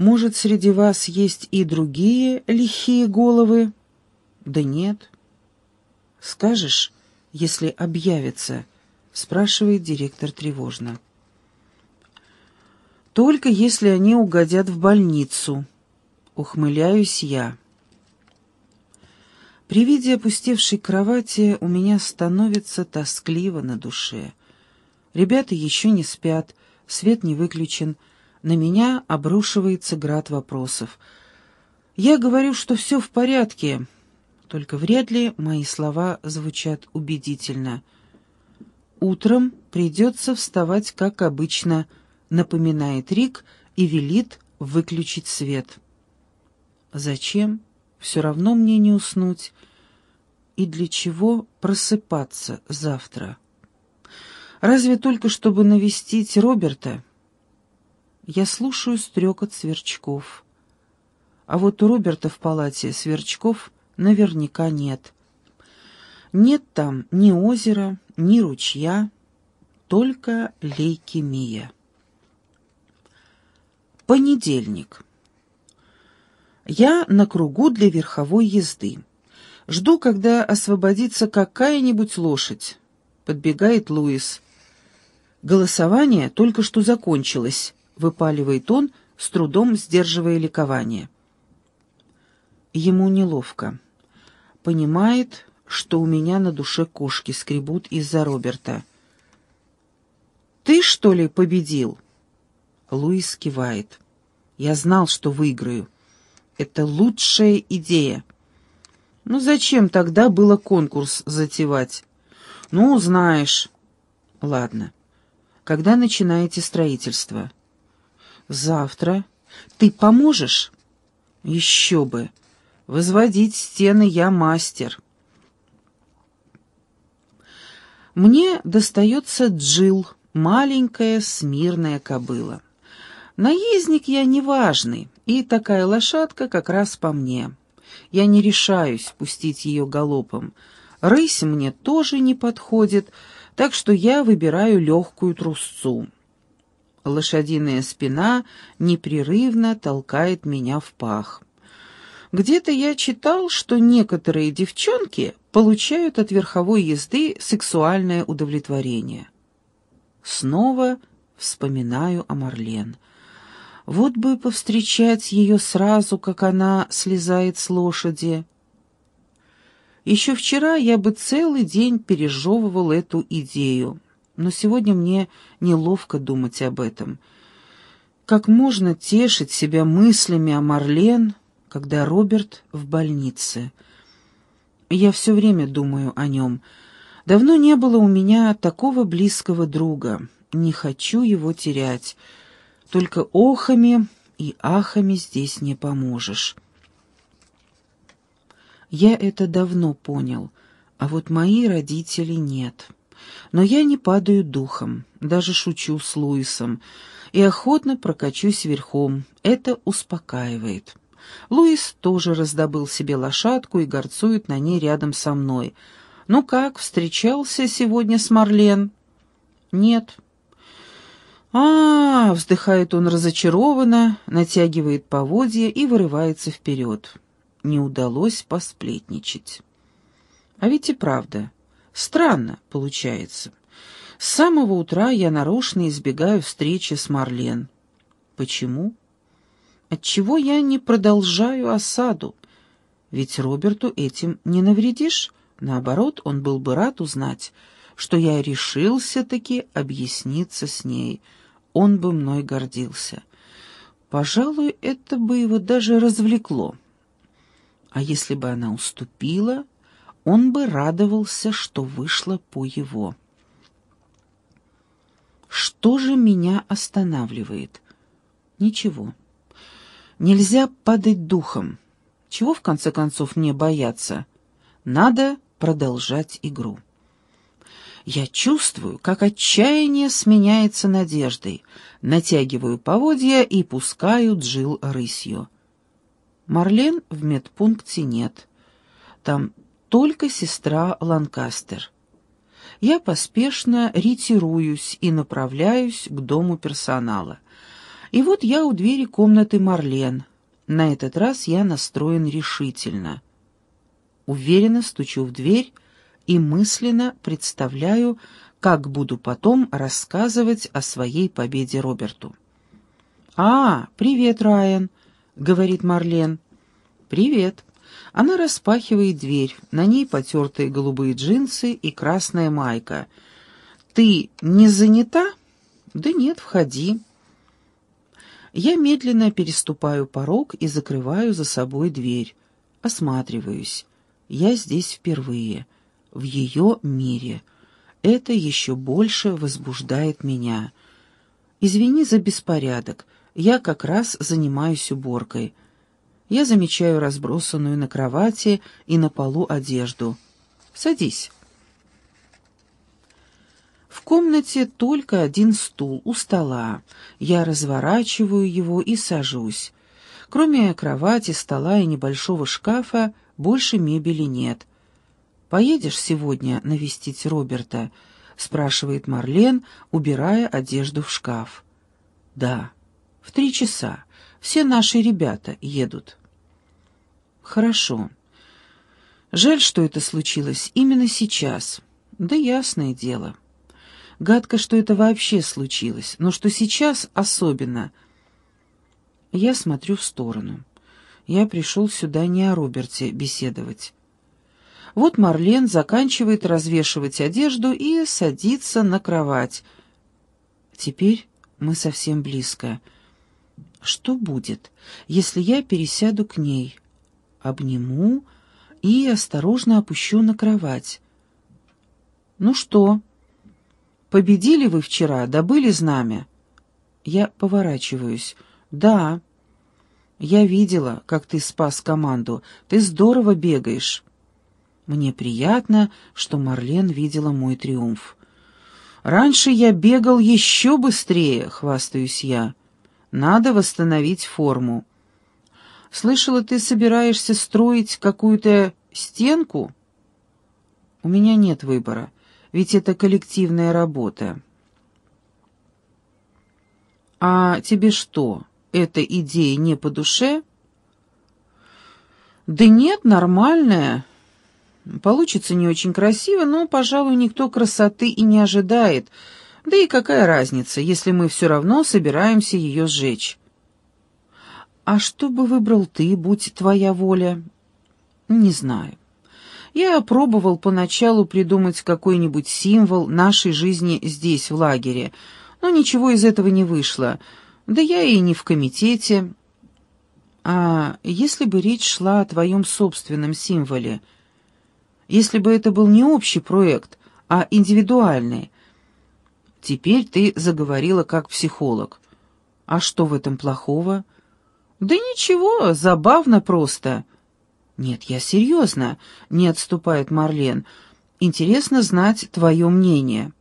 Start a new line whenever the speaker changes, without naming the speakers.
Может, среди вас есть и другие лихие головы? Да нет. Скажешь, если объявится, спрашивает директор тревожно. Только если они угодят в больницу, ухмыляюсь я. При виде опустевшей кровати у меня становится тоскливо на душе. Ребята еще не спят, свет не выключен, на меня обрушивается град вопросов. Я говорю, что все в порядке, только вряд ли мои слова звучат убедительно. Утром придется вставать, как обычно, напоминает Рик и велит выключить свет. Зачем? Все равно мне не уснуть. И для чего просыпаться завтра? Разве только чтобы навестить Роберта? Я слушаю стрекот сверчков. А вот у Роберта в палате сверчков наверняка нет. Нет там ни озера, ни ручья, только лейкемия. Понедельник. Я на кругу для верховой езды. Жду, когда освободится какая-нибудь лошадь. Подбегает Луис. «Голосование только что закончилось», — выпаливает он, с трудом сдерживая ликование. Ему неловко. Понимает, что у меня на душе кошки скребут из-за Роберта. «Ты, что ли, победил?» Луис кивает. «Я знал, что выиграю. Это лучшая идея». «Ну зачем тогда было конкурс затевать?» «Ну, знаешь». «Ладно. Когда начинаете строительство? Завтра. Ты поможешь? Еще бы. Возводить стены я мастер. Мне достается Джил, маленькая смирная кобыла. Наездник я неважный, и такая лошадка как раз по мне. Я не решаюсь пустить ее галопом. Рысь мне тоже не подходит, так что я выбираю легкую трусцу. Лошадиная спина непрерывно толкает меня в пах. Где-то я читал, что некоторые девчонки получают от верховой езды сексуальное удовлетворение. Снова вспоминаю о Марлен. Вот бы повстречать ее сразу, как она слезает с лошади. Еще вчера я бы целый день пережевывал эту идею, но сегодня мне неловко думать об этом. Как можно тешить себя мыслями о Марлен, когда Роберт в больнице? Я все время думаю о нем. Давно не было у меня такого близкого друга. Не хочу его терять. Только охами и ахами здесь не поможешь». Я это давно понял, а вот мои родители нет. Но я не падаю духом, даже шучу с Луисом, и охотно прокачусь верхом. Это успокаивает. Луис тоже раздобыл себе лошадку и горцует на ней рядом со мной. «Ну как, встречался сегодня с Марлен?» «Нет». «А, -а, -а вздыхает он разочарованно, натягивает поводья и вырывается вперед не удалось посплетничать. А ведь и правда, странно получается. С самого утра я нарочно избегаю встречи с Марлен. Почему? Отчего я не продолжаю осаду? Ведь Роберту этим не навредишь. Наоборот, он был бы рад узнать, что я решился-таки объясниться с ней. Он бы мной гордился. Пожалуй, это бы его даже развлекло. А если бы она уступила, он бы радовался, что вышло по его. Что же меня останавливает? Ничего. Нельзя падать духом. Чего, в конце концов, мне бояться? Надо продолжать игру. Я чувствую, как отчаяние сменяется надеждой, натягиваю поводья и пускаю Джил рысью. Марлен в медпункте нет. Там только сестра Ланкастер. Я поспешно ретируюсь и направляюсь к дому персонала. И вот я у двери комнаты Марлен. На этот раз я настроен решительно. Уверенно стучу в дверь и мысленно представляю, как буду потом рассказывать о своей победе Роберту. «А, привет, Райан», — говорит Марлен. «Привет». Она распахивает дверь, на ней потертые голубые джинсы и красная майка. «Ты не занята?» «Да нет, входи». Я медленно переступаю порог и закрываю за собой дверь. Осматриваюсь. Я здесь впервые, в ее мире. Это еще больше возбуждает меня. Извини за беспорядок, я как раз занимаюсь уборкой. Я замечаю разбросанную на кровати и на полу одежду. Садись. В комнате только один стул у стола. Я разворачиваю его и сажусь. Кроме кровати, стола и небольшого шкафа, больше мебели нет. «Поедешь сегодня навестить Роберта?» — спрашивает Марлен, убирая одежду в шкаф. «Да, в три часа. Все наши ребята едут». «Хорошо. Жаль, что это случилось именно сейчас. Да ясное дело». Гадко, что это вообще случилось, но что сейчас особенно. Я смотрю в сторону. Я пришел сюда не о Роберте беседовать. Вот Марлен заканчивает развешивать одежду и садится на кровать. Теперь мы совсем близко. Что будет, если я пересяду к ней, обниму и осторожно опущу на кровать? «Ну что?» Победили вы вчера, добыли знамя?» Я поворачиваюсь. «Да». «Я видела, как ты спас команду. Ты здорово бегаешь». Мне приятно, что Марлен видела мой триумф. «Раньше я бегал еще быстрее», — хвастаюсь я. «Надо восстановить форму». «Слышала, ты собираешься строить какую-то стенку?» «У меня нет выбора ведь это коллективная работа. А тебе что, эта идея не по душе? Да нет, нормальная. Получится не очень красиво, но, пожалуй, никто красоты и не ожидает. Да и какая разница, если мы все равно собираемся ее сжечь? А что бы выбрал ты, будь твоя воля? Не знаю. Я пробовал поначалу придумать какой-нибудь символ нашей жизни здесь, в лагере, но ничего из этого не вышло. Да я и не в комитете. А если бы речь шла о твоем собственном символе? Если бы это был не общий проект, а индивидуальный? Теперь ты заговорила как психолог. А что в этом плохого? Да ничего, забавно просто. «Нет, я серьезно», — не отступает Марлен. «Интересно знать твое мнение».